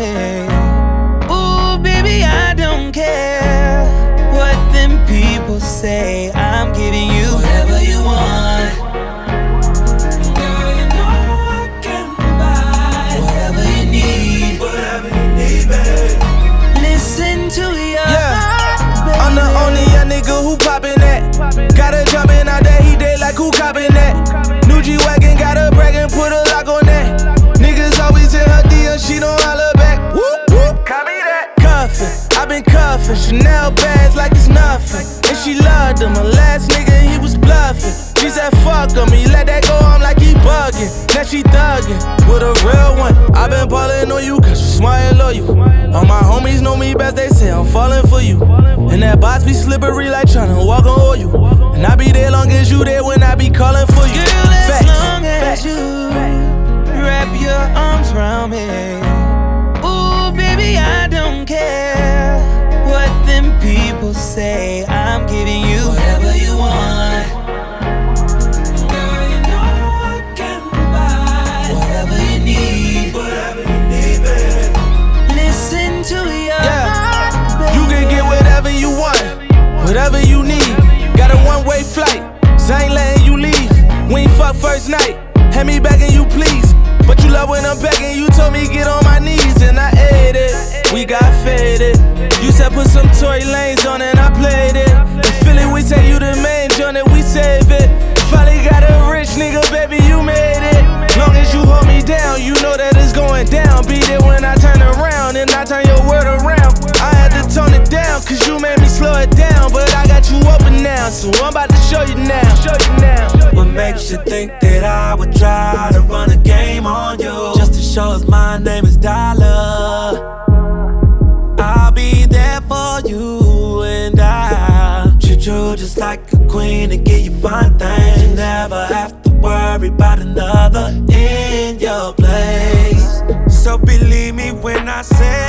me. Ooh, baby, I don't care what them people say. Like it's nothing. And she loved him, her last nigga he was bluffing. She said fuck him, he let that go, I'm like he bugging. Now she thuggin' with a real one. i been ballin' on you cause you smart and loyal. All my homies know me best, they say I'm falling for you. And that box be slippery like tryna walk on oil. And I be there long as you there when had me begging you please. But you love when I'm begging, you told me get on my knees, and I ate it. We got faded. You said put some Tory Lanez on and I played it. In Philly, we say you the main joint, and we save it. Finally got a rich nigga, baby, you made it. Long as you hold me down, you know that it's going down. Be there when I turn around, and I turn your word around. I had to tone it down, cause you made me slow it down. But I got you open now, so I'm about to show you now. Show you you think that I would try to run a game on you? Just to show us my name is Dollar. I'll be there for you and I treat you just like a queen and give you fine things. You never have to worry about another in your place. So believe me when I say